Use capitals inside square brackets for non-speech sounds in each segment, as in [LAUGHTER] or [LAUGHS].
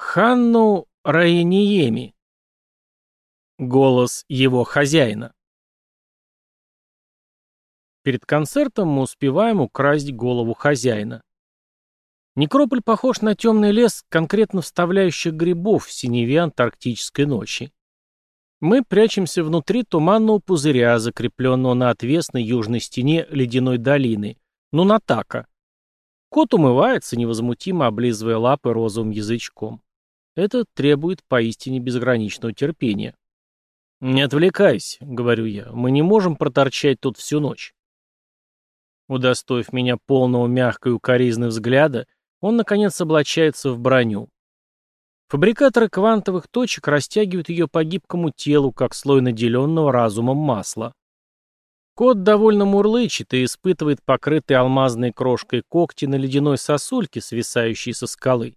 Ханну Раиниеми. Голос его хозяина. Перед концертом мы успеваем украсть голову хозяина. Некрополь похож на темный лес конкретно вставляющих грибов в синеве антарктической ночи. Мы прячемся внутри туманного пузыря, закрепленного на отвесной южной стене ледяной долины, Нунатака. Кот умывается, невозмутимо облизывая лапы розовым язычком. Это требует поистине безграничного терпения. «Не отвлекайся», — говорю я, — «мы не можем проторчать тут всю ночь». Удостоив меня полного мягкой укоризны взгляда, он, наконец, облачается в броню. Фабрикаторы квантовых точек растягивают ее по гибкому телу, как слой наделенного разумом масла. Кот довольно мурлычет и испытывает покрытые алмазной крошкой когти на ледяной сосульке, свисающей со скалы.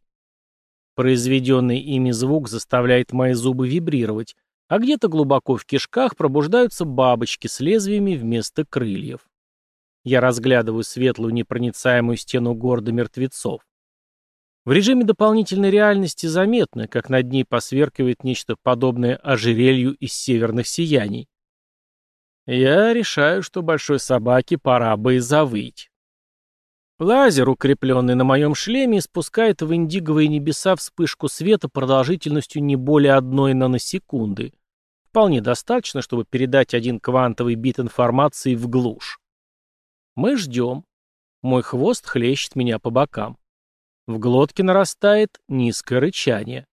Произведенный ими звук заставляет мои зубы вибрировать, а где-то глубоко в кишках пробуждаются бабочки с лезвиями вместо крыльев. Я разглядываю светлую непроницаемую стену города мертвецов. В режиме дополнительной реальности заметно, как над ней посверкивает нечто подобное ожерелью из северных сияний. Я решаю, что большой собаке пора бы и завыть. Лазер, укрепленный на моем шлеме, испускает в индиговые небеса вспышку света продолжительностью не более одной наносекунды. Вполне достаточно, чтобы передать один квантовый бит информации в глушь. Мы ждем. Мой хвост хлещет меня по бокам. В глотке нарастает низкое рычание.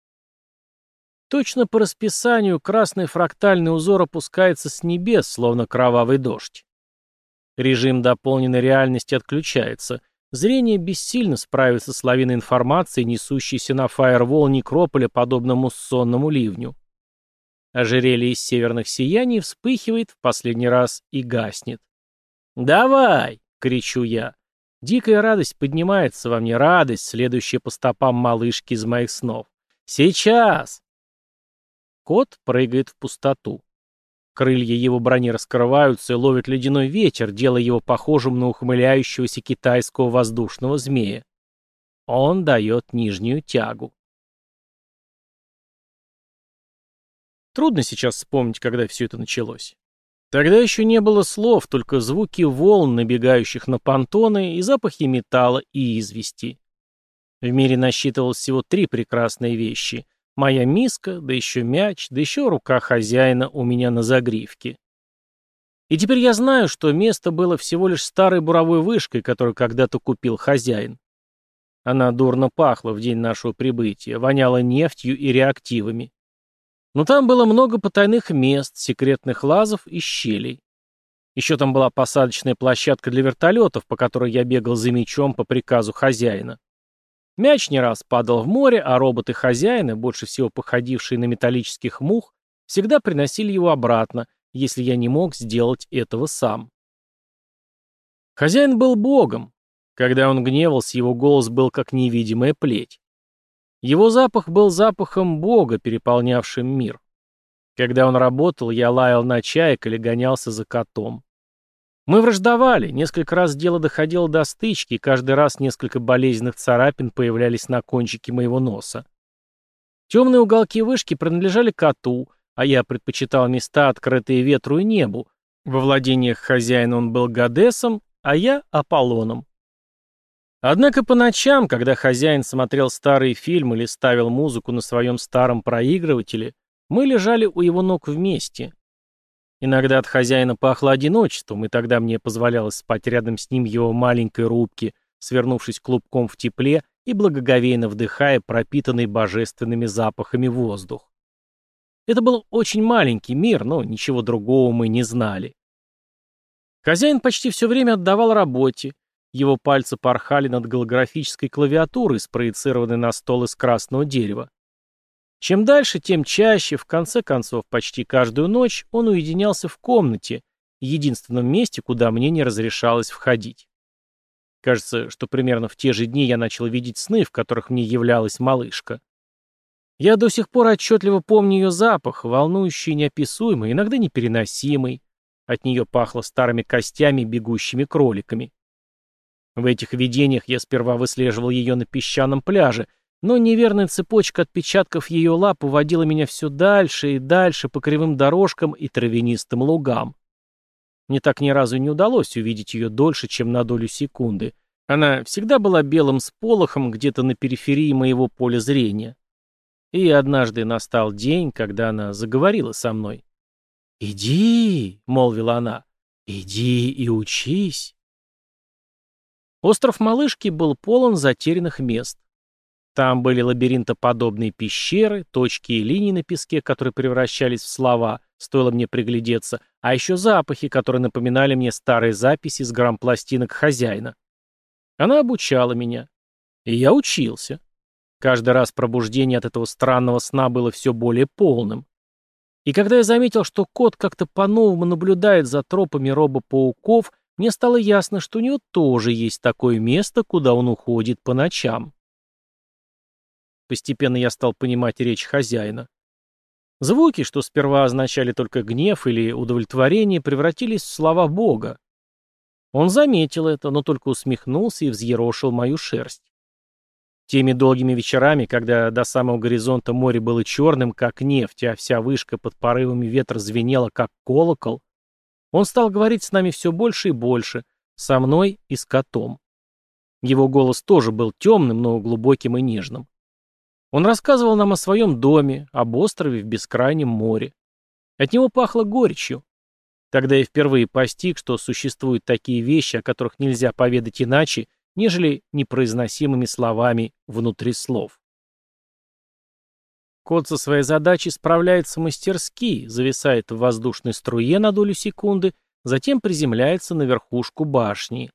Точно по расписанию красный фрактальный узор опускается с небес, словно кровавый дождь. Режим дополненной реальности отключается, Зрение бессильно справится с лавиной информации, несущейся на фаервол некрополя, подобно муссонному ливню. Ожерелье из северных сияний вспыхивает в последний раз и гаснет. «Давай!» — кричу я. Дикая радость поднимается во мне, радость, следующая по стопам малышки из моих снов. «Сейчас!» Кот прыгает в пустоту. Крылья его брони раскрываются и ловят ледяной ветер, делая его похожим на ухмыляющегося китайского воздушного змея. Он дает нижнюю тягу. Трудно сейчас вспомнить, когда все это началось. Тогда еще не было слов, только звуки волн, набегающих на понтоны, и запахи металла и извести. В мире насчитывалось всего три прекрасные вещи — Моя миска, да еще мяч, да еще рука хозяина у меня на загривке. И теперь я знаю, что место было всего лишь старой буровой вышкой, которую когда-то купил хозяин. Она дурно пахла в день нашего прибытия, воняла нефтью и реактивами. Но там было много потайных мест, секретных лазов и щелей. Еще там была посадочная площадка для вертолетов, по которой я бегал за мячом по приказу хозяина. Мяч не раз падал в море, а роботы-хозяины, больше всего походившие на металлических мух, всегда приносили его обратно, если я не мог сделать этого сам. Хозяин был богом. Когда он гневался, его голос был как невидимая плеть. Его запах был запахом бога, переполнявшим мир. Когда он работал, я лаял на чаек или гонялся за котом. Мы враждовали, несколько раз дело доходило до стычки, и каждый раз несколько болезненных царапин появлялись на кончике моего носа. Темные уголки вышки принадлежали коту, а я предпочитал места, открытые ветру и небу. Во владениях хозяина он был Гадесом, а я — Аполлоном. Однако по ночам, когда хозяин смотрел старые фильмы или ставил музыку на своем старом проигрывателе, мы лежали у его ног вместе, Иногда от хозяина пахло одиночеством, и тогда мне позволялось спать рядом с ним его маленькой рубке, свернувшись клубком в тепле и благоговейно вдыхая пропитанный божественными запахами воздух. Это был очень маленький мир, но ничего другого мы не знали. Хозяин почти все время отдавал работе. Его пальцы порхали над голографической клавиатурой, спроецированной на стол из красного дерева. Чем дальше, тем чаще, в конце концов, почти каждую ночь он уединялся в комнате, единственном месте, куда мне не разрешалось входить. Кажется, что примерно в те же дни я начал видеть сны, в которых мне являлась малышка. Я до сих пор отчетливо помню ее запах, волнующий неописуемый, иногда непереносимый. От нее пахло старыми костями бегущими кроликами. В этих видениях я сперва выслеживал ее на песчаном пляже, но неверная цепочка отпечатков ее лап уводила меня все дальше и дальше по кривым дорожкам и травянистым лугам. Мне так ни разу не удалось увидеть ее дольше, чем на долю секунды. Она всегда была белым сполохом где-то на периферии моего поля зрения. И однажды настал день, когда она заговорила со мной. «Иди», — молвила она, — «иди и учись». Остров Малышки был полон затерянных мест. Там были лабиринтоподобные пещеры, точки и линии на песке, которые превращались в слова, стоило мне приглядеться, а еще запахи, которые напоминали мне старые записи с грампластинок хозяина. Она обучала меня. И я учился. Каждый раз пробуждение от этого странного сна было все более полным. И когда я заметил, что кот как-то по-новому наблюдает за тропами робопауков, мне стало ясно, что у него тоже есть такое место, куда он уходит по ночам. Постепенно я стал понимать речь хозяина. Звуки, что сперва означали только гнев или удовлетворение, превратились в слова Бога. Он заметил это, но только усмехнулся и взъерошил мою шерсть. Теми долгими вечерами, когда до самого горизонта море было черным, как нефть, а вся вышка под порывами ветра звенела, как колокол, он стал говорить с нами все больше и больше, со мной и с котом. Его голос тоже был темным, но глубоким и нежным. Он рассказывал нам о своем доме, об острове в бескрайнем море. От него пахло горечью. Тогда я впервые постиг, что существуют такие вещи, о которых нельзя поведать иначе, нежели непроизносимыми словами внутри слов. Кот со своей задачей справляется мастерски, зависает в воздушной струе на долю секунды, затем приземляется на верхушку башни.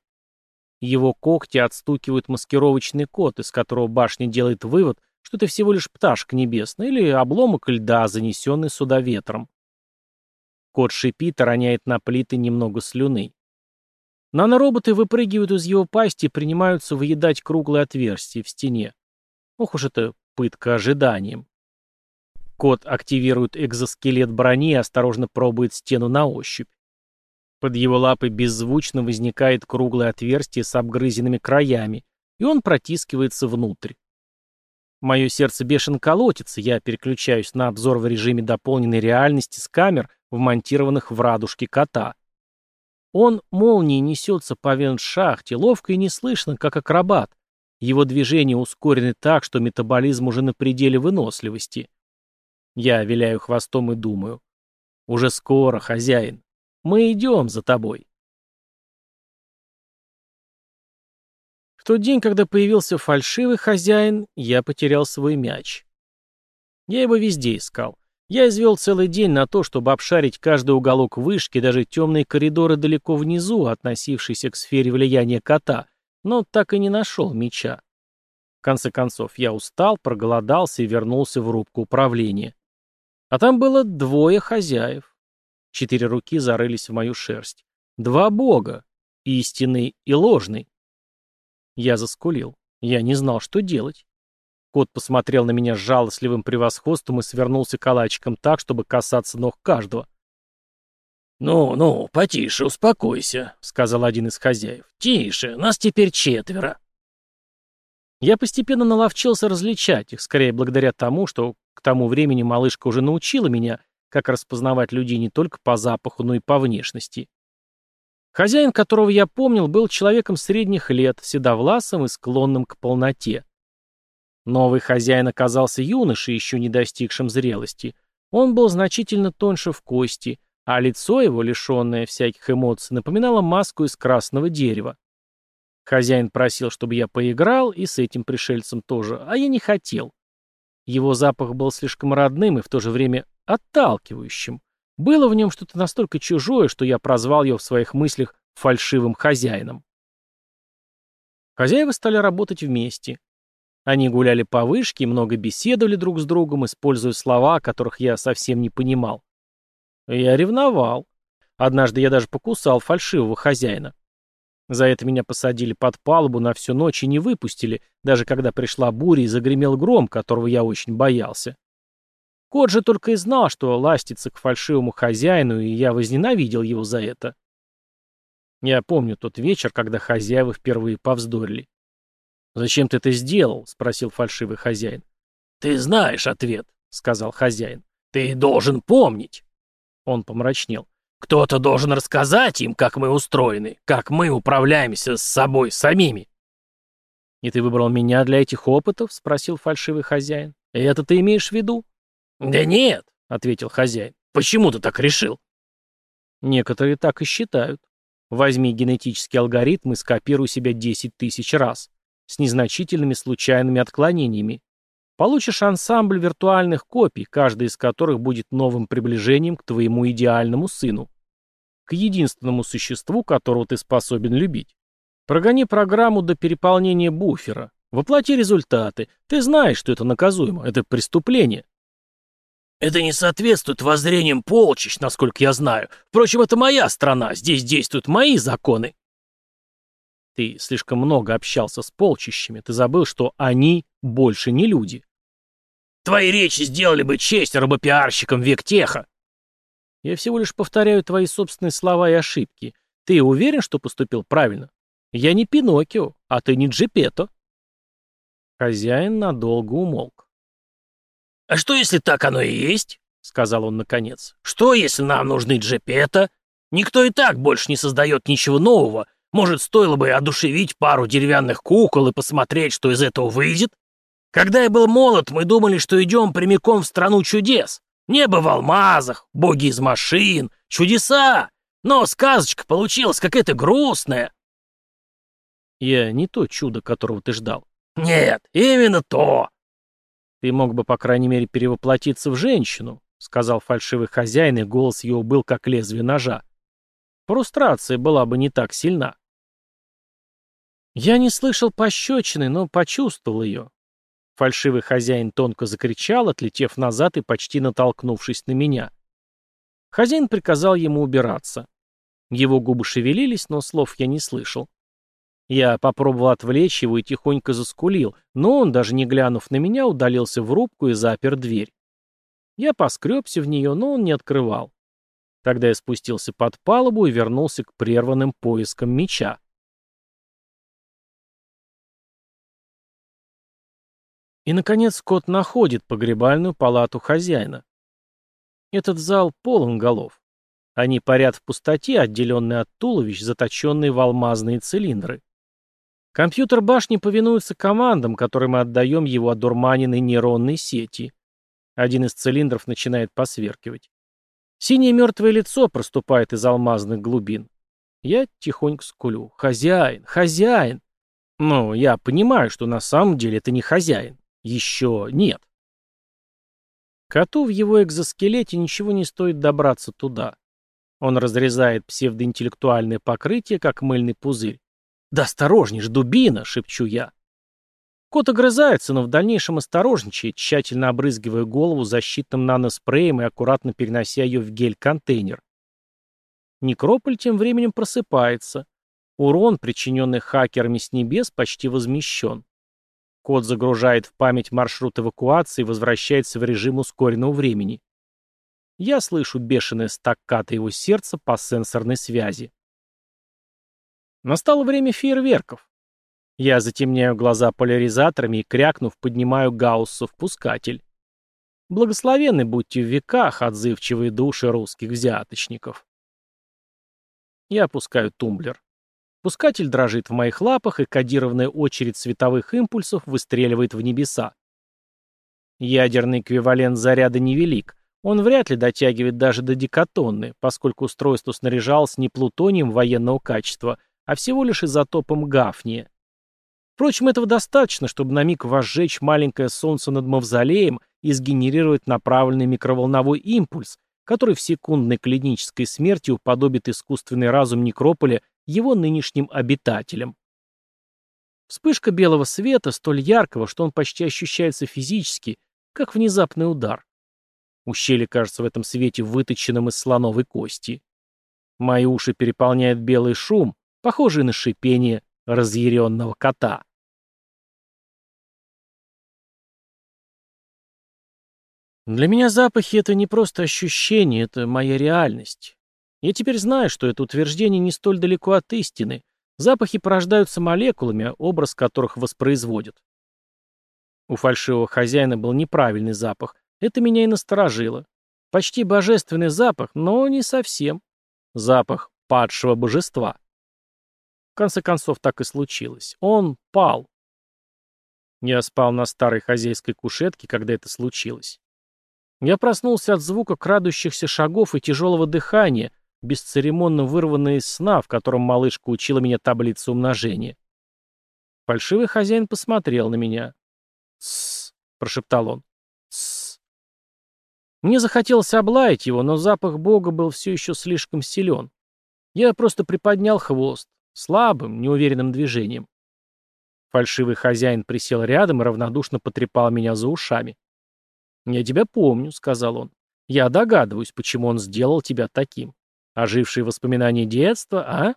Его когти отстукивают маскировочный код, из которого башня делает вывод, что это всего лишь пташка небесная или обломок льда, занесенный сюда ветром. Кот шипит роняет на плиты немного слюны. Нанороботы выпрыгивают из его пасти и принимаются выедать круглые отверстия в стене. Ох уж это пытка ожиданием. Кот активирует экзоскелет брони и осторожно пробует стену на ощупь. Под его лапой беззвучно возникает круглое отверстие с обгрызенными краями, и он протискивается внутрь. Мое сердце бешено колотится, я переключаюсь на обзор в режиме дополненной реальности с камер, вмонтированных в радужке кота. Он молнией несется по вент-шахте, ловко и неслышно, как акробат. Его движения ускорены так, что метаболизм уже на пределе выносливости. Я виляю хвостом и думаю. Уже скоро, хозяин. Мы идем за тобой. В тот день, когда появился фальшивый хозяин, я потерял свой мяч. Я его везде искал. Я извел целый день на то, чтобы обшарить каждый уголок вышки, даже темные коридоры далеко внизу, относившиеся к сфере влияния кота, но так и не нашел мяча. В конце концов, я устал, проголодался и вернулся в рубку управления. А там было двое хозяев. Четыре руки зарылись в мою шерсть. Два бога, истинный и ложный. Я заскулил. Я не знал, что делать. Кот посмотрел на меня с жалостливым превосходством и свернулся калачиком так, чтобы касаться ног каждого. «Ну, ну, потише, успокойся», — сказал один из хозяев. «Тише, нас теперь четверо». Я постепенно наловчился различать их, скорее благодаря тому, что к тому времени малышка уже научила меня, как распознавать людей не только по запаху, но и по внешности. Хозяин, которого я помнил, был человеком средних лет, седовласым и склонным к полноте. Новый хозяин оказался юношей, еще не достигшим зрелости. Он был значительно тоньше в кости, а лицо его, лишенное всяких эмоций, напоминало маску из красного дерева. Хозяин просил, чтобы я поиграл, и с этим пришельцем тоже, а я не хотел. Его запах был слишком родным и в то же время отталкивающим. Было в нем что-то настолько чужое, что я прозвал его в своих мыслях фальшивым хозяином. Хозяева стали работать вместе. Они гуляли по вышке много беседовали друг с другом, используя слова, которых я совсем не понимал. Я ревновал. Однажды я даже покусал фальшивого хозяина. За это меня посадили под палубу на всю ночь и не выпустили, даже когда пришла буря и загремел гром, которого я очень боялся. Кот же только и знал, что ластится к фальшивому хозяину, и я возненавидел его за это. Я помню тот вечер, когда хозяева впервые повздорили. «Зачем ты это сделал?» — спросил фальшивый хозяин. «Ты знаешь ответ», — сказал хозяин. «Ты должен помнить». Он помрачнел. «Кто-то должен рассказать им, как мы устроены, как мы управляемся с собой самими». «И ты выбрал меня для этих опытов?» — спросил фальшивый хозяин. «И это ты имеешь в виду?» «Да нет», — ответил хозяин. «Почему ты так решил?» Некоторые так и считают. Возьми генетический алгоритм и скопируй себя 10 тысяч раз, с незначительными случайными отклонениями. Получишь ансамбль виртуальных копий, каждая из которых будет новым приближением к твоему идеальному сыну. К единственному существу, которого ты способен любить. Прогони программу до переполнения буфера. Воплоти результаты. Ты знаешь, что это наказуемо. Это преступление. Это не соответствует воззрениям полчищ, насколько я знаю. Впрочем, это моя страна, здесь действуют мои законы. Ты слишком много общался с полчищами, ты забыл, что они больше не люди. Твои речи сделали бы честь рабопиарщикам вектеха. Я всего лишь повторяю твои собственные слова и ошибки. Ты уверен, что поступил правильно? Я не Пиноккио, а ты не Джепето. Хозяин надолго умолк. «А что, если так оно и есть?» — сказал он наконец. «Что, если нам нужны джепета? Никто и так больше не создает ничего нового. Может, стоило бы одушевить пару деревянных кукол и посмотреть, что из этого выйдет? Когда я был молод, мы думали, что идем прямиком в страну чудес. Небо в алмазах, боги из машин, чудеса. Но сказочка получилась какая-то грустная». «Я не то чудо, которого ты ждал». «Нет, именно то. «Ты мог бы, по крайней мере, перевоплотиться в женщину», — сказал фальшивый хозяин, и голос его был как лезвие ножа. «Фрустрация была бы не так сильна». Я не слышал пощечины, но почувствовал ее. Фальшивый хозяин тонко закричал, отлетев назад и почти натолкнувшись на меня. Хозяин приказал ему убираться. Его губы шевелились, но слов я не слышал. Я попробовал отвлечь его и тихонько заскулил, но он, даже не глянув на меня, удалился в рубку и запер дверь. Я поскребся в нее, но он не открывал. Тогда я спустился под палубу и вернулся к прерванным поискам меча. И, наконец, кот находит погребальную палату хозяина. Этот зал полон голов. Они парят в пустоте, отделенные от туловищ, заточенные в алмазные цилиндры. Компьютер башни повинуется командам, которые мы отдаем его одурманенной нейронной сети. Один из цилиндров начинает посверкивать. Синее мертвое лицо проступает из алмазных глубин. Я тихонько скулю. «Хозяин! Хозяин!» Ну, я понимаю, что на самом деле это не хозяин. Еще нет. Коту в его экзоскелете ничего не стоит добраться туда. Он разрезает псевдоинтеллектуальное покрытие, как мыльный пузырь, «Да осторожней ж, дубина!» — шепчу я. Кот огрызается, но в дальнейшем осторожничает, тщательно обрызгивая голову защитным наноспреем и аккуратно перенося ее в гель-контейнер. Некрополь тем временем просыпается. Урон, причиненный хакерами с небес, почти возмещен. Код загружает в память маршрут эвакуации и возвращается в режим ускоренного времени. Я слышу бешеное стаккато его сердца по сенсорной связи. Настало время фейерверков. Я затемняю глаза поляризаторами и, крякнув, поднимаю Гаусса в пускатель. Благословенны будьте в веках, отзывчивые души русских взяточников. Я опускаю тумблер. Пускатель дрожит в моих лапах, и кодированная очередь световых импульсов выстреливает в небеса. Ядерный эквивалент заряда невелик. Он вряд ли дотягивает даже до декатонны, поскольку устройство снаряжалось не плутонием военного качества, а всего лишь изотопом гафния. Впрочем, этого достаточно, чтобы на миг возжечь маленькое солнце над мавзолеем и сгенерировать направленный микроволновой импульс, который в секундной клинической смерти уподобит искусственный разум некрополя его нынешним обитателям. Вспышка белого света, столь яркого, что он почти ощущается физически, как внезапный удар. Ущелье кажется в этом свете выточенным из слоновой кости. Мои уши переполняет белый шум, похожий на шипение разъяренного кота. Для меня запахи — это не просто ощущение, это моя реальность. Я теперь знаю, что это утверждение не столь далеко от истины, Запахи порождаются молекулами, образ которых воспроизводят. У фальшивого хозяина был неправильный запах. Это меня и насторожило. Почти божественный запах, но не совсем. Запах падшего божества. В конце концов, так и случилось. Он пал. Я спал на старой хозяйской кушетке, когда это случилось. Я проснулся от звука крадущихся шагов и тяжелого дыхания, бесцеремонно вырванное из сна, в котором малышка учила меня таблицу умножения. Фальшивый хозяин посмотрел на меня. «Тссс», — прошептал он. «Тссс». Мне захотелось облаять его, но запах Бога был все еще слишком силен. Я просто приподнял хвост, слабым, неуверенным движением. Фальшивый хозяин присел рядом и равнодушно потрепал меня за ушами. «Я тебя помню», — сказал он. «Я догадываюсь, почему он сделал тебя таким. Ожившие воспоминания детства, а?»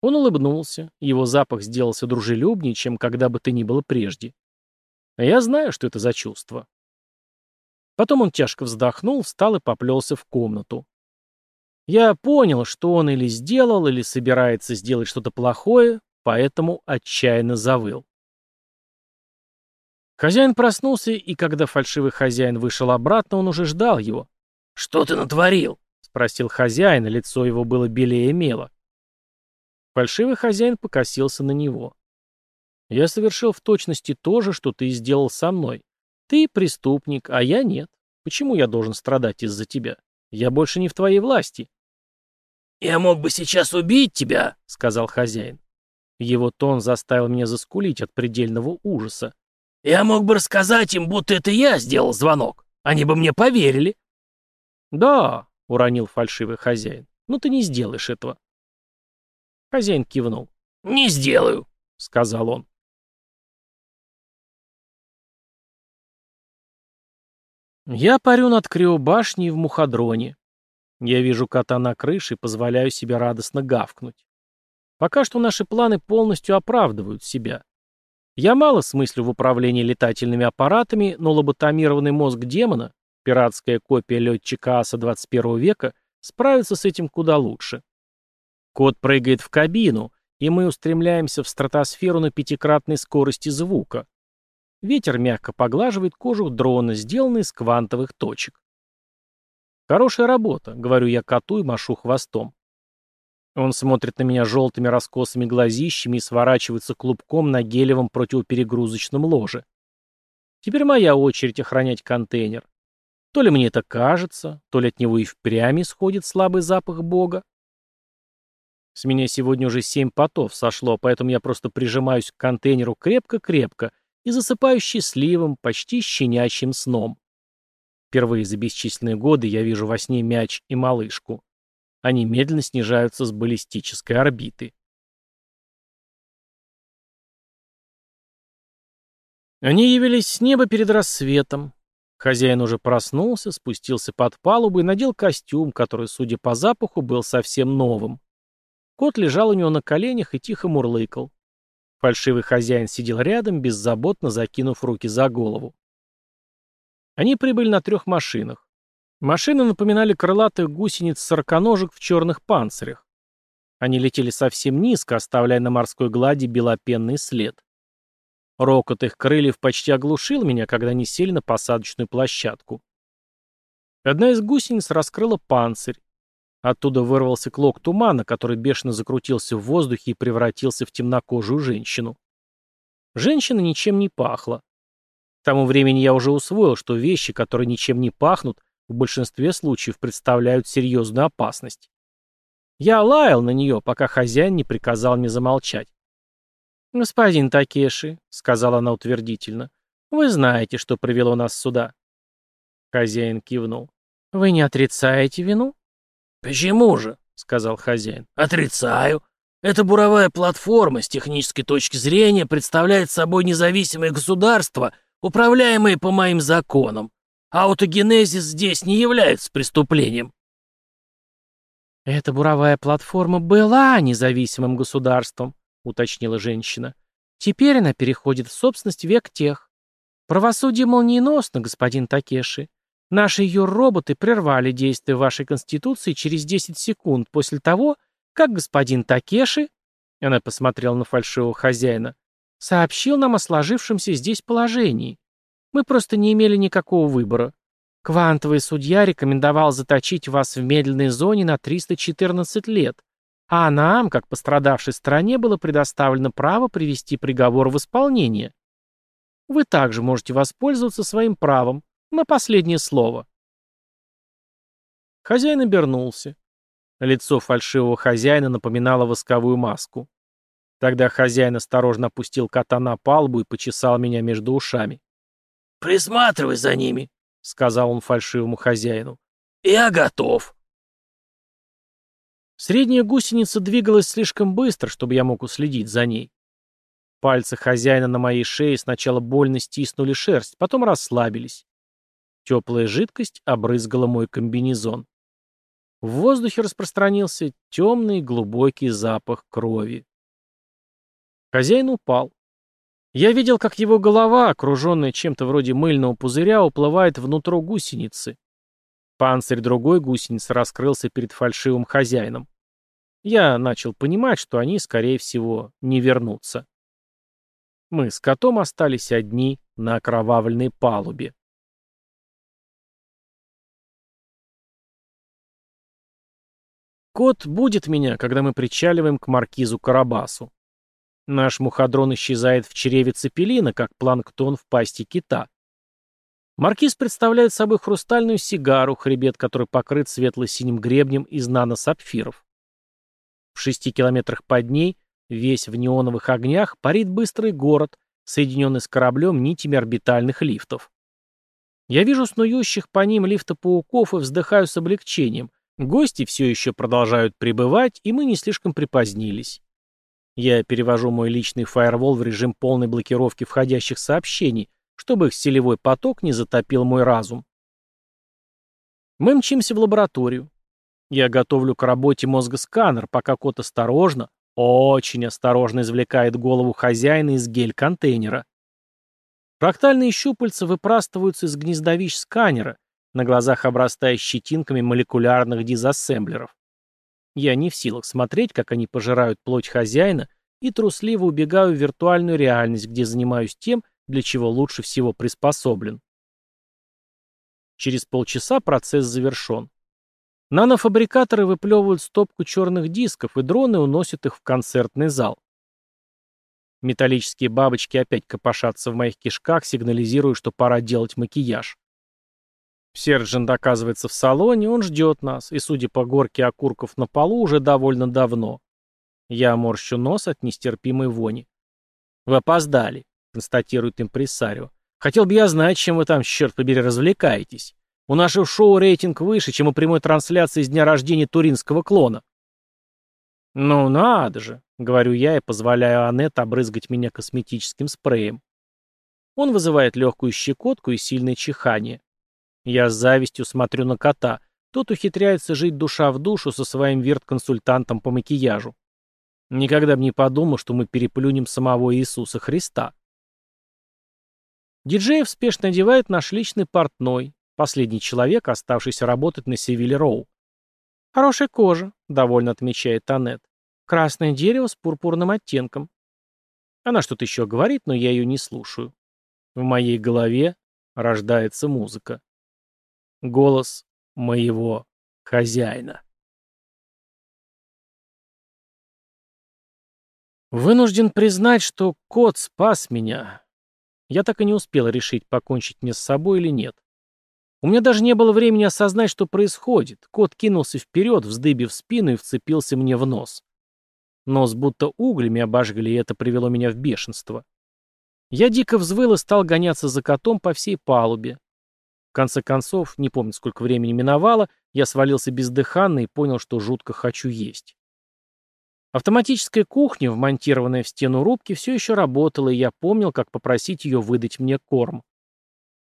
Он улыбнулся, его запах сделался дружелюбнее, чем когда бы ты ни было прежде. Я знаю, что это за чувство. Потом он тяжко вздохнул, встал и поплелся в комнату. Я понял, что он или сделал, или собирается сделать что-то плохое, поэтому отчаянно завыл. Хозяин проснулся, и когда фальшивый хозяин вышел обратно, он уже ждал его. «Что ты натворил?» — спросил хозяин, лицо его было белее мела. Фальшивый хозяин покосился на него. «Я совершил в точности то же, что ты сделал со мной. Ты преступник, а я нет. Почему я должен страдать из-за тебя? Я больше не в твоей власти». «Я мог бы сейчас убить тебя», — сказал хозяин. Его тон заставил меня заскулить от предельного ужаса. Я мог бы рассказать им, будто это я сделал звонок. Они бы мне поверили. Да, уронил фальшивый хозяин. Но ты не сделаешь этого. Хозяин кивнул. Не сделаю, сказал он. Я парю над криобашней в Мухадроне. Я вижу кота на крыше и позволяю себе радостно гавкнуть. Пока что наши планы полностью оправдывают себя. Я мало смыслю в управлении летательными аппаратами, но лоботомированный мозг демона, пиратская копия летчика аса 21 века, справится с этим куда лучше. Кот прыгает в кабину, и мы устремляемся в стратосферу на пятикратной скорости звука. Ветер мягко поглаживает кожух дрона, сделанный из квантовых точек. «Хорошая работа», — говорю я коту и машу хвостом. Он смотрит на меня желтыми раскосыми глазищами и сворачивается клубком на гелевом противоперегрузочном ложе. Теперь моя очередь охранять контейнер. То ли мне это кажется, то ли от него и впрямь исходит слабый запах бога. С меня сегодня уже семь потов сошло, поэтому я просто прижимаюсь к контейнеру крепко-крепко и засыпаю счастливым, почти щенячьим сном. Впервые за бесчисленные годы я вижу во сне мяч и малышку. Они медленно снижаются с баллистической орбиты. Они явились с неба перед рассветом. Хозяин уже проснулся, спустился под палубу и надел костюм, который, судя по запаху, был совсем новым. Кот лежал у него на коленях и тихо мурлыкал. Фальшивый хозяин сидел рядом, беззаботно закинув руки за голову. Они прибыли на трех машинах. Машины напоминали крылатых гусениц-сороконожек в черных панцирях. Они летели совсем низко, оставляя на морской глади белопенный след. Рокот их крыльев почти оглушил меня, когда они сели на посадочную площадку. Одна из гусениц раскрыла панцирь. Оттуда вырвался клок тумана, который бешено закрутился в воздухе и превратился в темнокожую женщину. Женщина ничем не пахла. К тому времени я уже усвоил, что вещи, которые ничем не пахнут, в большинстве случаев представляют серьезную опасность. Я лаял на нее, пока хозяин не приказал мне замолчать. «Господин Такеши», — сказала она утвердительно, — «вы знаете, что привело нас сюда». Хозяин кивнул. «Вы не отрицаете вину?» «Почему же?» — сказал хозяин. «Отрицаю. Эта буровая платформа с технической точки зрения представляет собой независимое государство, управляемое по моим законам. Аутогенезис здесь не является преступлением. «Эта буровая платформа была независимым государством», — уточнила женщина. «Теперь она переходит в собственность век тех. Правосудие молниеносно, господин Такеши. Наши юр-роботы прервали действие вашей Конституции через 10 секунд после того, как господин Такеши Она посмотрела на фальшивого хозяина. Сообщил нам о сложившемся здесь положении. Мы просто не имели никакого выбора. Квантовый судья рекомендовал заточить вас в медленной зоне на 314 лет, а нам, как пострадавшей стране, было предоставлено право привести приговор в исполнение. Вы также можете воспользоваться своим правом на последнее слово. Хозяин обернулся. Лицо фальшивого хозяина напоминало восковую маску. Тогда хозяин осторожно опустил кота на палубу и почесал меня между ушами. «Присматривай за ними», — сказал он фальшивому хозяину. «Я готов». Средняя гусеница двигалась слишком быстро, чтобы я мог уследить за ней. Пальцы хозяина на моей шее сначала больно стиснули шерсть, потом расслабились. Теплая жидкость обрызгала мой комбинезон. В воздухе распространился темный глубокий запах крови. Хозяин упал. Я видел, как его голова, окруженная чем-то вроде мыльного пузыря, уплывает внутрь гусеницы. Панцирь другой гусеницы раскрылся перед фальшивым хозяином. Я начал понимать, что они, скорее всего, не вернутся. Мы с котом остались одни на окровавленной палубе. Кот будет меня, когда мы причаливаем к маркизу Карабасу. Наш мухадрон исчезает в чреве цепелина, как планктон в пасти кита. Маркиз представляет собой хрустальную сигару, хребет которой покрыт светло-синим гребнем из нано-сапфиров. В шести километрах под ней, весь в неоновых огнях, парит быстрый город, соединенный с кораблем нитями орбитальных лифтов. Я вижу снующих по ним лифта-пауков и вздыхаю с облегчением, Гости все еще продолжают прибывать, и мы не слишком припозднились. Я перевожу мой личный фаервол в режим полной блокировки входящих сообщений, чтобы их селевой поток не затопил мой разум. Мы мчимся в лабораторию. Я готовлю к работе мозгосканер, пока кот осторожно, очень осторожно извлекает голову хозяина из гель-контейнера. Фрактальные щупальца выпрастываются из гнездовищ сканера, на глазах обрастая щетинками молекулярных дизассемблеров. Я не в силах смотреть, как они пожирают плоть хозяина, и трусливо убегаю в виртуальную реальность, где занимаюсь тем, для чего лучше всего приспособлен. Через полчаса процесс завершен. Нанофабрикаторы выплевывают стопку черных дисков, и дроны уносят их в концертный зал. Металлические бабочки опять копошатся в моих кишках, сигнализируя, что пора делать макияж. Сержант оказывается в салоне, он ждет нас, и, судя по горке окурков на полу, уже довольно давно. Я морщу нос от нестерпимой вони. «Вы опоздали», — констатирует импрессарио. «Хотел бы я знать, чем вы там, черт побери, развлекаетесь. У нашего шоу рейтинг выше, чем у прямой трансляции с дня рождения туринского клона». «Ну надо же», — говорю я и позволяю Аннет обрызгать меня косметическим спреем. Он вызывает легкую щекотку и сильное чихание. Я с завистью смотрю на кота. Тот ухитряется жить душа в душу со своим верт-консультантом по макияжу. Никогда бы не подумал, что мы переплюнем самого Иисуса Христа. Диджеев спешно одевает наш личный портной, последний человек, оставшийся работать на Севиле Роу. «Хорошая кожа», — довольно отмечает Аннет. «Красное дерево с пурпурным оттенком». Она что-то еще говорит, но я ее не слушаю. В моей голове рождается музыка. Голос моего хозяина. Вынужден признать, что кот спас меня. Я так и не успел решить, покончить мне с собой или нет. У меня даже не было времени осознать, что происходит. Кот кинулся вперед, вздыбив спину и вцепился мне в нос. Нос будто углями обожгли, и это привело меня в бешенство. Я дико взвыл и стал гоняться за котом по всей палубе. В конце концов, не помню, сколько времени миновало, я свалился бездыханно и понял, что жутко хочу есть. Автоматическая кухня, вмонтированная в стену рубки, все еще работала, и я помнил, как попросить ее выдать мне корм.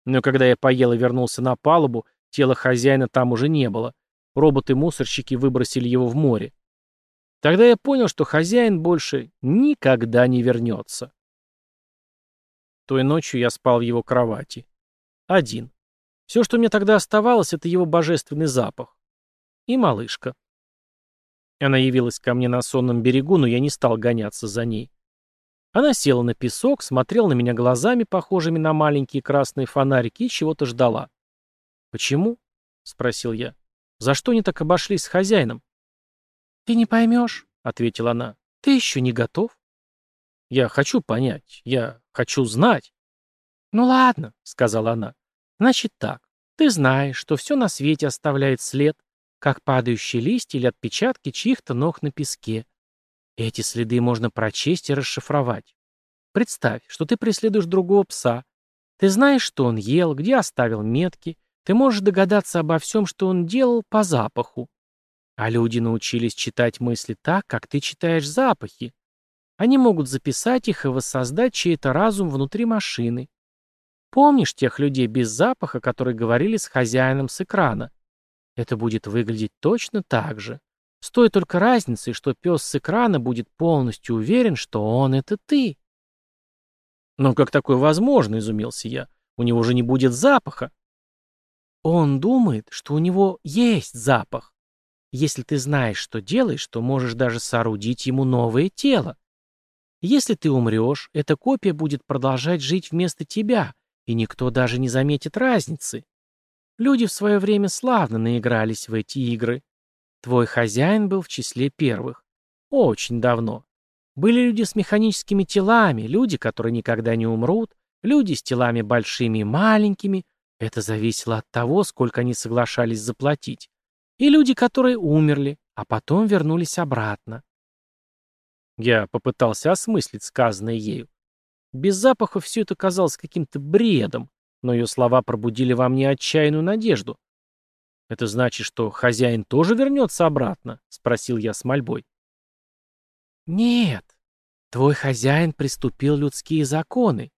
Но когда я поел и вернулся на палубу, тела хозяина там уже не было. Роботы-мусорщики выбросили его в море. Тогда я понял, что хозяин больше никогда не вернется. Той ночью я спал в его кровати. Один. Все, что мне тогда оставалось, это его божественный запах. И малышка. Она явилась ко мне на сонном берегу, но я не стал гоняться за ней. Она села на песок, смотрела на меня глазами, похожими на маленькие красные фонарики, и чего-то ждала. «Почему?» — спросил я. «За что они так обошлись с хозяином?» «Ты не поймешь», — ответила она. «Ты еще не готов?» «Я хочу понять. Я хочу знать». «Ну ладно», — сказала она. «Значит так. Ты знаешь, что все на свете оставляет след, как падающие листья или отпечатки чьих-то ног на песке. Эти следы можно прочесть и расшифровать. Представь, что ты преследуешь другого пса. Ты знаешь, что он ел, где оставил метки. Ты можешь догадаться обо всем, что он делал, по запаху. А люди научились читать мысли так, как ты читаешь запахи. Они могут записать их и воссоздать чей-то разум внутри машины. Помнишь тех людей без запаха, которые говорили с хозяином с экрана? Это будет выглядеть точно так же. С той только разницей, что пес с экрана будет полностью уверен, что он — это ты. Но как такое возможно, изумился я. У него же не будет запаха. Он думает, что у него есть запах. Если ты знаешь, что делаешь, то можешь даже соорудить ему новое тело. Если ты умрешь, эта копия будет продолжать жить вместо тебя, и никто даже не заметит разницы. Люди в свое время славно наигрались в эти игры. Твой хозяин был в числе первых. Очень давно. Были люди с механическими телами, люди, которые никогда не умрут, люди с телами большими и маленькими. Это зависело от того, сколько они соглашались заплатить. И люди, которые умерли, а потом вернулись обратно. Я попытался осмыслить сказанное ею. Без запаха все это казалось каким-то бредом, но ее слова пробудили во мне отчаянную надежду. «Это значит, что хозяин тоже вернется обратно?» — спросил я с мольбой. «Нет. Твой хозяин приступил людские законы.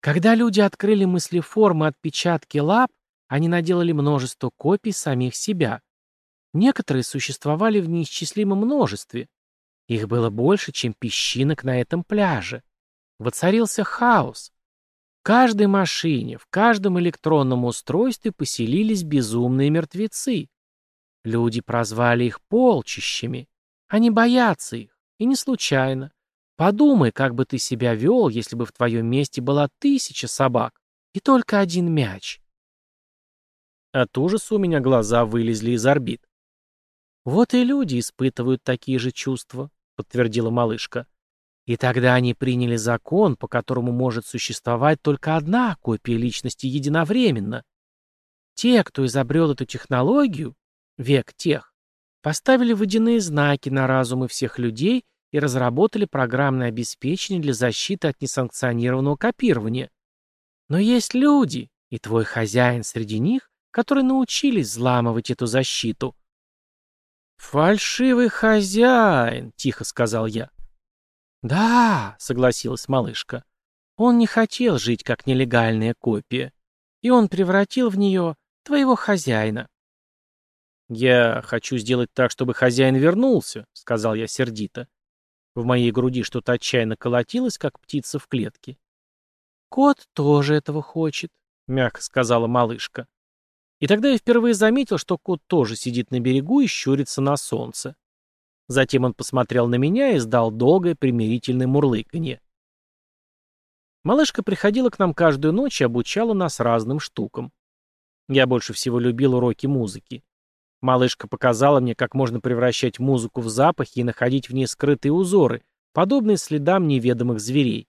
Когда люди открыли мыслеформы отпечатки лап, они наделали множество копий самих себя. Некоторые существовали в неисчислимом множестве. Их было больше, чем песчинок на этом пляже. Воцарился хаос каждой машине, в каждом электронном устройстве поселились безумные мертвецы. Люди прозвали их полчищами. Они боятся их, и не случайно. Подумай, как бы ты себя вел, если бы в твоем месте была тысяча собак и только один мяч. От ужаса у меня глаза вылезли из орбит. «Вот и люди испытывают такие же чувства», — подтвердила малышка. И тогда они приняли закон, по которому может существовать только одна копия личности единовременно. Те, кто изобрел эту технологию, век тех, поставили водяные знаки на разумы всех людей и разработали программное обеспечение для защиты от несанкционированного копирования. Но есть люди, и твой хозяин среди них, которые научились взламывать эту защиту. «Фальшивый хозяин», — тихо сказал я. «Да», — согласилась малышка, — «он не хотел жить как нелегальная копия, и он превратил в нее твоего хозяина». «Я хочу сделать так, чтобы хозяин вернулся», — сказал я сердито. В моей груди что-то отчаянно колотилось, как птица в клетке. «Кот тоже этого хочет», — мягко сказала малышка. И тогда я впервые заметил, что кот тоже сидит на берегу и щурится на солнце. Затем он посмотрел на меня и издал долгое примирительное мурлыканье. Малышка приходила к нам каждую ночь и обучала нас разным штукам. Я больше всего любил уроки музыки. Малышка показала мне, как можно превращать музыку в запахи и находить в ней скрытые узоры, подобные следам неведомых зверей.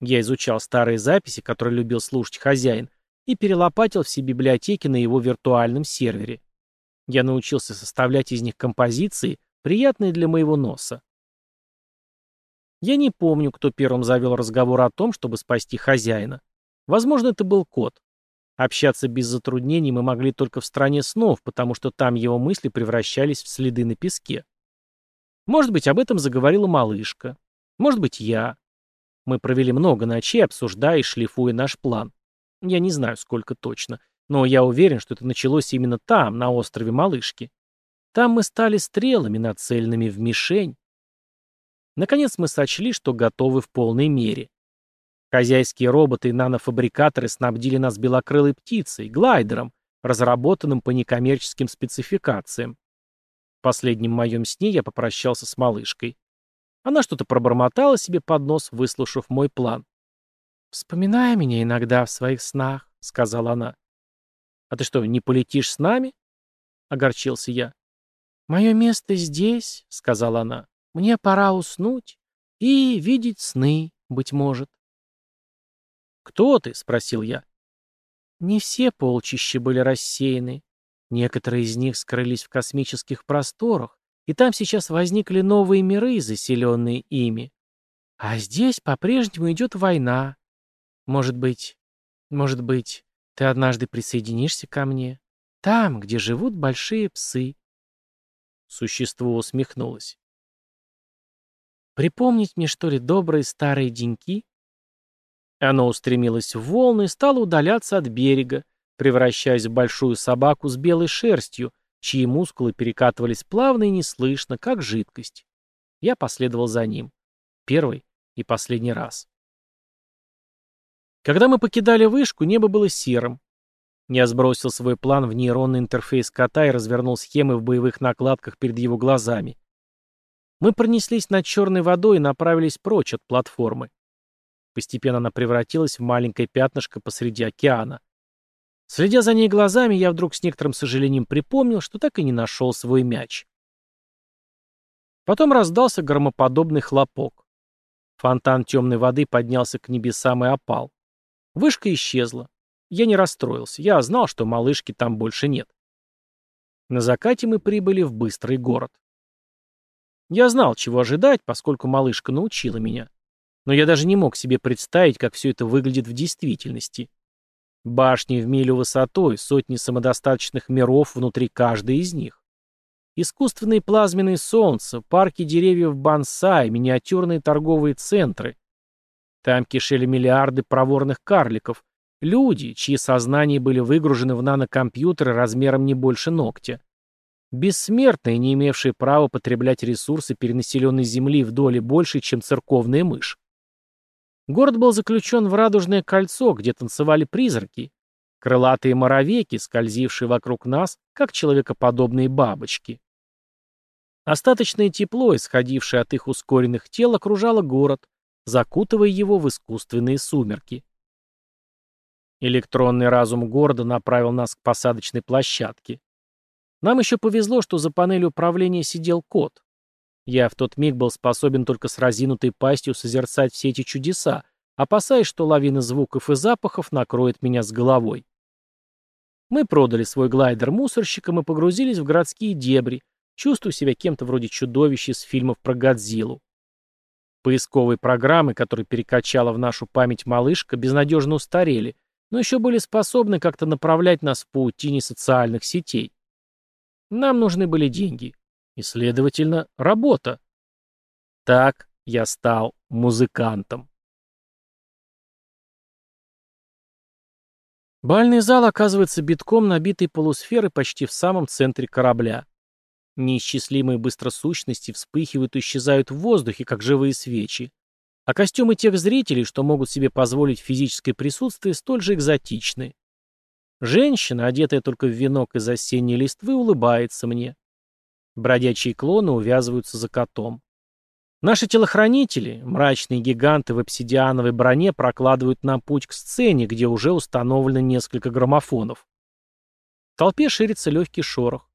Я изучал старые записи, которые любил слушать хозяин, и перелопатил все библиотеки на его виртуальном сервере. Я научился составлять из них композиции, приятные для моего носа. Я не помню, кто первым завел разговор о том, чтобы спасти хозяина. Возможно, это был кот. Общаться без затруднений мы могли только в стране снов, потому что там его мысли превращались в следы на песке. Может быть, об этом заговорила малышка. Может быть, я. Мы провели много ночей, обсуждая и шлифуя наш план. Я не знаю, сколько точно, но я уверен, что это началось именно там, на острове Малышки. Там мы стали стрелами, нацеленными в мишень. Наконец мы сочли, что готовы в полной мере. Хозяйские роботы и нанофабрикаторы снабдили нас белокрылой птицей, глайдером, разработанным по некоммерческим спецификациям. В последнем моем сне я попрощался с малышкой. Она что-то пробормотала себе под нос, выслушав мой план. «Вспоминай меня иногда в своих снах», — сказала она. «А ты что, не полетишь с нами?» — огорчился я. «Мое место здесь», — сказала она. «Мне пора уснуть и видеть сны, быть может». «Кто ты?» — спросил я. Не все полчища были рассеяны. Некоторые из них скрылись в космических просторах, и там сейчас возникли новые миры, заселенные ими. А здесь по-прежнему идет война. Может быть, может быть, ты однажды присоединишься ко мне? Там, где живут большие псы. Существо усмехнулось. Припомнить мне, что ли, добрые старые деньки? Оно устремилось в волны и стало удаляться от берега, превращаясь в большую собаку с белой шерстью, чьи мускулы перекатывались плавно и неслышно, как жидкость. Я последовал за ним. Первый и последний раз. Когда мы покидали вышку, небо было серым. Я сбросил свой план в нейронный интерфейс кота и развернул схемы в боевых накладках перед его глазами. Мы пронеслись над черной водой и направились прочь от платформы. Постепенно она превратилась в маленькое пятнышко посреди океана. Следя за ней глазами, я вдруг с некоторым сожалением припомнил, что так и не нашел свой мяч. Потом раздался громоподобный хлопок. Фонтан темной воды поднялся к небесам и опал. Вышка исчезла. Я не расстроился. Я знал, что малышки там больше нет. На закате мы прибыли в быстрый город. Я знал, чего ожидать, поскольку малышка научила меня. Но я даже не мог себе представить, как все это выглядит в действительности. Башни в милю высотой, сотни самодостаточных миров внутри каждой из них. Искусственные плазменные солнца, парки деревьев бонсай, миниатюрные торговые центры. Там кишели миллиарды проворных карликов, люди, чьи сознания были выгружены в нанокомпьютеры размером не больше ногтя. Бессмертные, не имевшие права потреблять ресурсы перенаселенной Земли вдоль больше, чем церковная мышь. Город был заключен в радужное кольцо, где танцевали призраки, крылатые моровеки, скользившие вокруг нас, как человекоподобные бабочки. Остаточное тепло, исходившее от их ускоренных тел, окружало город, закутывая его в искусственные сумерки. Электронный разум города направил нас к посадочной площадке. Нам еще повезло, что за панелью управления сидел кот. Я в тот миг был способен только с разинутой пастью созерцать все эти чудеса, опасаясь, что лавина звуков и запахов накроет меня с головой. Мы продали свой глайдер мусорщикам и погрузились в городские дебри, чувствуя себя кем-то вроде чудовища из фильмов про Годзиллу. Поисковые программы, которые перекачала в нашу память малышка, безнадежно устарели, но еще были способны как-то направлять нас в паутине социальных сетей. Нам нужны были деньги. И, следовательно, работа. Так я стал музыкантом. Бальный зал оказывается битком набитой полусферы почти в самом центре корабля. Неисчислимые быстросущности вспыхивают и исчезают в воздухе, как живые свечи. А костюмы тех зрителей, что могут себе позволить физическое присутствие, столь же экзотичны. Женщина, одетая только в венок из осенней листвы, улыбается мне. Бродячие клоны увязываются за котом. Наши телохранители, мрачные гиганты в обсидиановой броне, прокладывают нам путь к сцене, где уже установлено несколько граммофонов. В толпе ширится легкий шорох.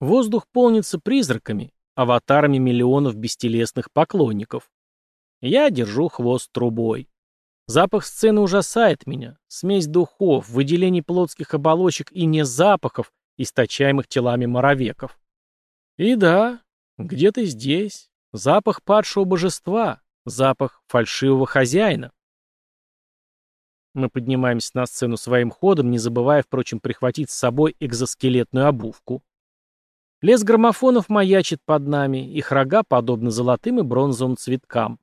Воздух полнится призраками, аватарами миллионов бестелесных поклонников. Я держу хвост трубой. Запах сцены ужасает меня. Смесь духов, выделений плотских оболочек и не запахов, источаемых телами моровеков. И да, где-то здесь запах падшего божества, запах фальшивого хозяина. Мы поднимаемся на сцену своим ходом, не забывая, впрочем, прихватить с собой экзоскелетную обувку. Лес граммофонов маячит под нами, их рога подобны золотым и бронзовым цветкам.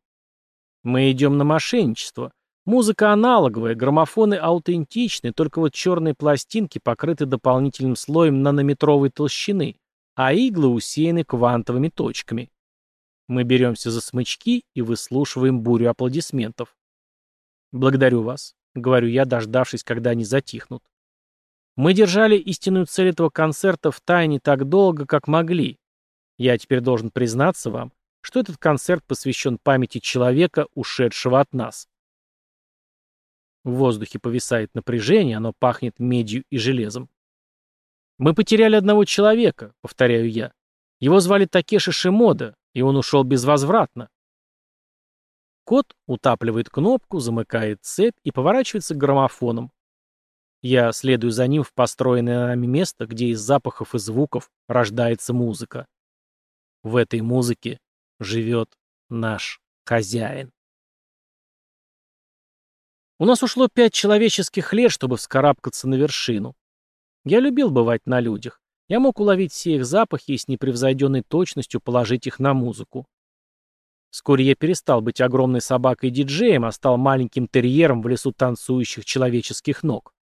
Мы идем на мошенничество. Музыка аналоговая, граммофоны аутентичны, только вот черные пластинки покрыты дополнительным слоем нанометровой толщины, а иглы усеяны квантовыми точками. Мы беремся за смычки и выслушиваем бурю аплодисментов. «Благодарю вас», — говорю я, дождавшись, когда они затихнут. Мы держали истинную цель этого концерта в тайне так долго, как могли. Я теперь должен признаться вам, что этот концерт посвящен памяти человека, ушедшего от нас. В воздухе повисает напряжение, оно пахнет медью и железом. «Мы потеряли одного человека», — повторяю я. «Его звали Такеши Шимода, и он ушел безвозвратно». Кот утапливает кнопку, замыкает цепь и поворачивается к граммофонам. Я следую за ним в построенное нами место, где из запахов и звуков рождается музыка. В этой музыке живет наш хозяин. У нас ушло пять человеческих лет, чтобы вскарабкаться на вершину. Я любил бывать на людях. Я мог уловить все их запахи и с непревзойденной точностью положить их на музыку. Вскоре я перестал быть огромной собакой-диджеем, а стал маленьким терьером в лесу танцующих человеческих ног.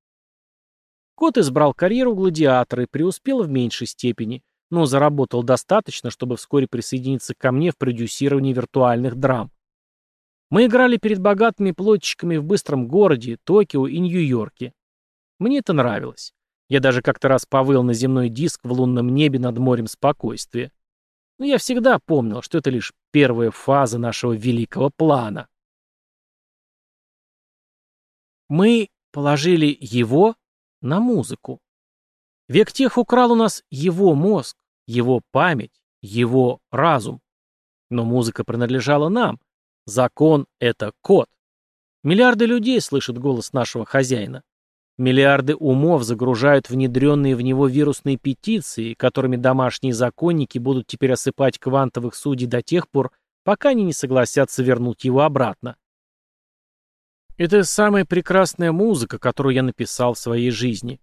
Кот избрал карьеру гладиатора и преуспел в меньшей степени, но заработал достаточно, чтобы вскоре присоединиться ко мне в продюсировании виртуальных драм. Мы играли перед богатыми плотчиками в быстром городе, Токио и Нью-Йорке. Мне это нравилось. Я даже как-то раз повыл на земной диск в лунном небе над морем спокойствия. Но я всегда помнил, что это лишь первая фаза нашего великого плана. Мы положили его на музыку. Век тех украл у нас его мозг, его память, его разум. Но музыка принадлежала нам. Закон — это код. Миллиарды людей слышат голос нашего хозяина. Миллиарды умов загружают внедренные в него вирусные петиции, которыми домашние законники будут теперь осыпать квантовых судей до тех пор, пока они не согласятся вернуть его обратно. Это самая прекрасная музыка, которую я написал в своей жизни.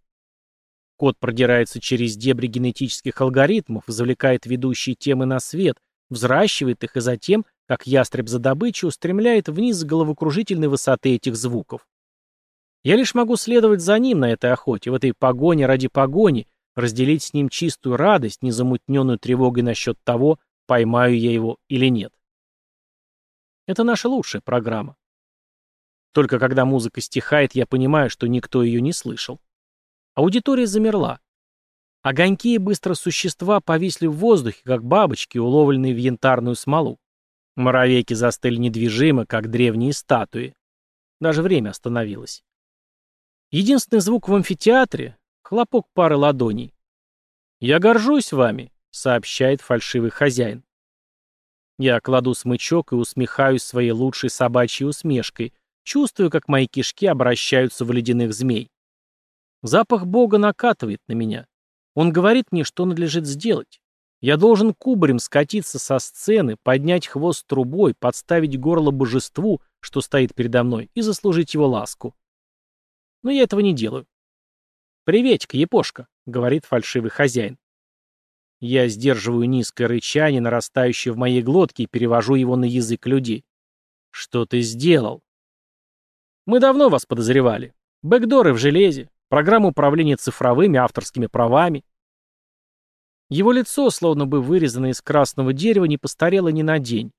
Код продирается через дебри генетических алгоритмов, завлекает ведущие темы на свет, взращивает их и затем, как ястреб за добычей, устремляет вниз с головокружительной высоты этих звуков. Я лишь могу следовать за ним на этой охоте, в этой погоне ради погони, разделить с ним чистую радость, незамутненную тревогой насчет того, поймаю я его или нет. Это наша лучшая программа. Только когда музыка стихает, я понимаю, что никто ее не слышал. Аудитория замерла. Огоньки и быстро существа повисли в воздухе, как бабочки, уловленные в янтарную смолу. Моровейки застыли недвижимо, как древние статуи. Даже время остановилось. Единственный звук в амфитеатре — хлопок пары ладоней. «Я горжусь вами», — сообщает фальшивый хозяин. Я кладу смычок и усмехаюсь своей лучшей собачьей усмешкой, чувствую, как мои кишки обращаются в ледяных змей. Запах Бога накатывает на меня. Он говорит мне, что надлежит сделать. Я должен кубарем скатиться со сцены, поднять хвост трубой, подставить горло божеству, что стоит передо мной, и заслужить его ласку. Но я этого не делаю. «Приветик, епошка», — говорит фальшивый хозяин. Я сдерживаю низкое рычание, нарастающее в моей глотке, и перевожу его на язык людей. «Что ты сделал?» «Мы давно вас подозревали. Бэкдоры в железе, программа управления цифровыми авторскими правами». Его лицо, словно бы вырезанное из красного дерева, не постарело ни на день.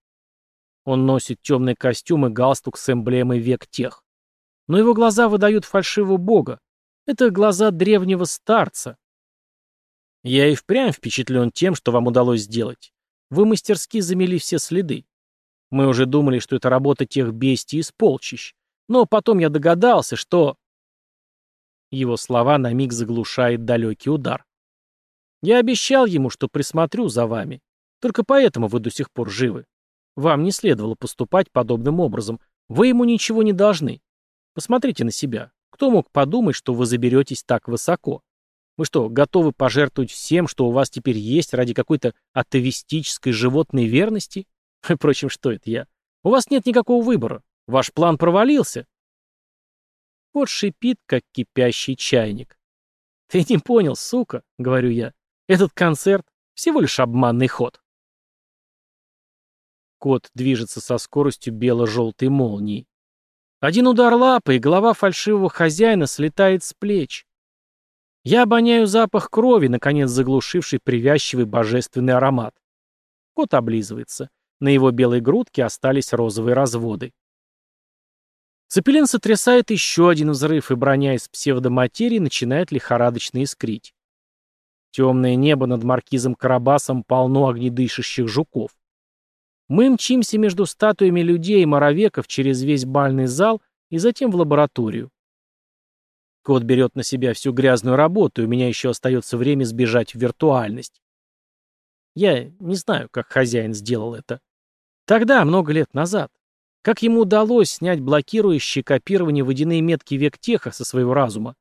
Он носит темный костюм и галстук с эмблемой век тех. Но его глаза выдают фальшивого бога. Это глаза древнего старца. Я и впрямь впечатлен тем, что вам удалось сделать. Вы мастерски замели все следы. Мы уже думали, что это работа тех бестий из полчищ. Но потом я догадался, что... Его слова на миг заглушает далекий удар. Я обещал ему, что присмотрю за вами. Только поэтому вы до сих пор живы. Вам не следовало поступать подобным образом. Вы ему ничего не должны. Посмотрите на себя. Кто мог подумать, что вы заберетесь так высоко? Вы что, готовы пожертвовать всем, что у вас теперь есть, ради какой-то атовистической животной верности? [LAUGHS] Впрочем, что это я? У вас нет никакого выбора. Ваш план провалился. Вот шипит, как кипящий чайник. Ты не понял, сука, говорю я. Этот концерт всего лишь обманный ход. Кот движется со скоростью бело-желтой молнии. Один удар лапы, и голова фальшивого хозяина слетает с плеч. Я обоняю запах крови, наконец заглушивший привязчивый божественный аромат. Кот облизывается. На его белой грудке остались розовые разводы. Цепелин сотрясает еще один взрыв, и броня из псевдоматерии начинает лихорадочно искрить. Темное небо над маркизом Карабасом полно огнедышащих жуков. Мы мчимся между статуями людей и моровеков через весь бальный зал и затем в лабораторию. Кот берет на себя всю грязную работу, и у меня еще остается время сбежать в виртуальность. Я не знаю, как хозяин сделал это. Тогда, много лет назад. Как ему удалось снять блокирующие копирование водяные метки вектеха со своего разума?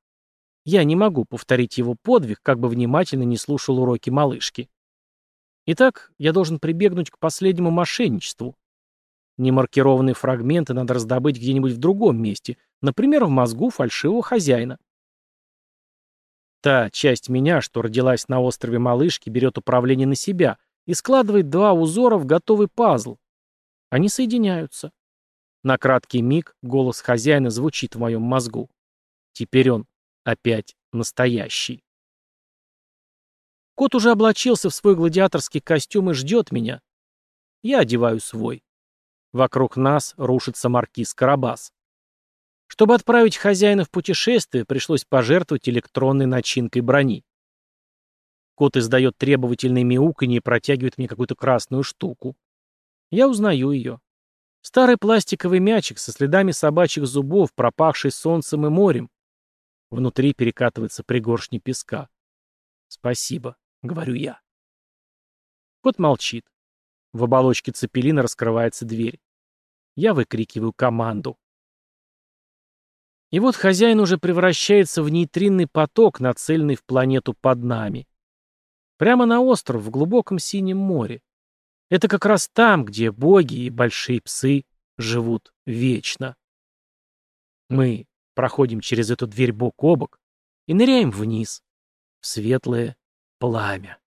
Я не могу повторить его подвиг, как бы внимательно не слушал уроки малышки. Итак, я должен прибегнуть к последнему мошенничеству. Немаркированные фрагменты надо раздобыть где-нибудь в другом месте, например, в мозгу фальшивого хозяина. Та часть меня, что родилась на острове Малышки, берет управление на себя и складывает два узора в готовый пазл. Они соединяются. На краткий миг голос хозяина звучит в моем мозгу. Теперь он опять настоящий. Кот уже облачился в свой гладиаторский костюм и ждет меня. Я одеваю свой. Вокруг нас рушится маркиз Карабас. Чтобы отправить хозяина в путешествие, пришлось пожертвовать электронной начинкой брони. Кот издает требовательный мяуканье и протягивает мне какую-то красную штуку. Я узнаю ее. Старый пластиковый мячик со следами собачьих зубов, пропахший солнцем и морем. Внутри перекатывается пригоршни песка. «Спасибо», — говорю я. Кот молчит. В оболочке цепелина раскрывается дверь. Я выкрикиваю команду. И вот хозяин уже превращается в нейтринный поток, нацеленный в планету под нами. Прямо на остров в глубоком синем море. Это как раз там, где боги и большие псы живут вечно. Мы проходим через эту дверь бок о бок и ныряем вниз, в светлое пламя.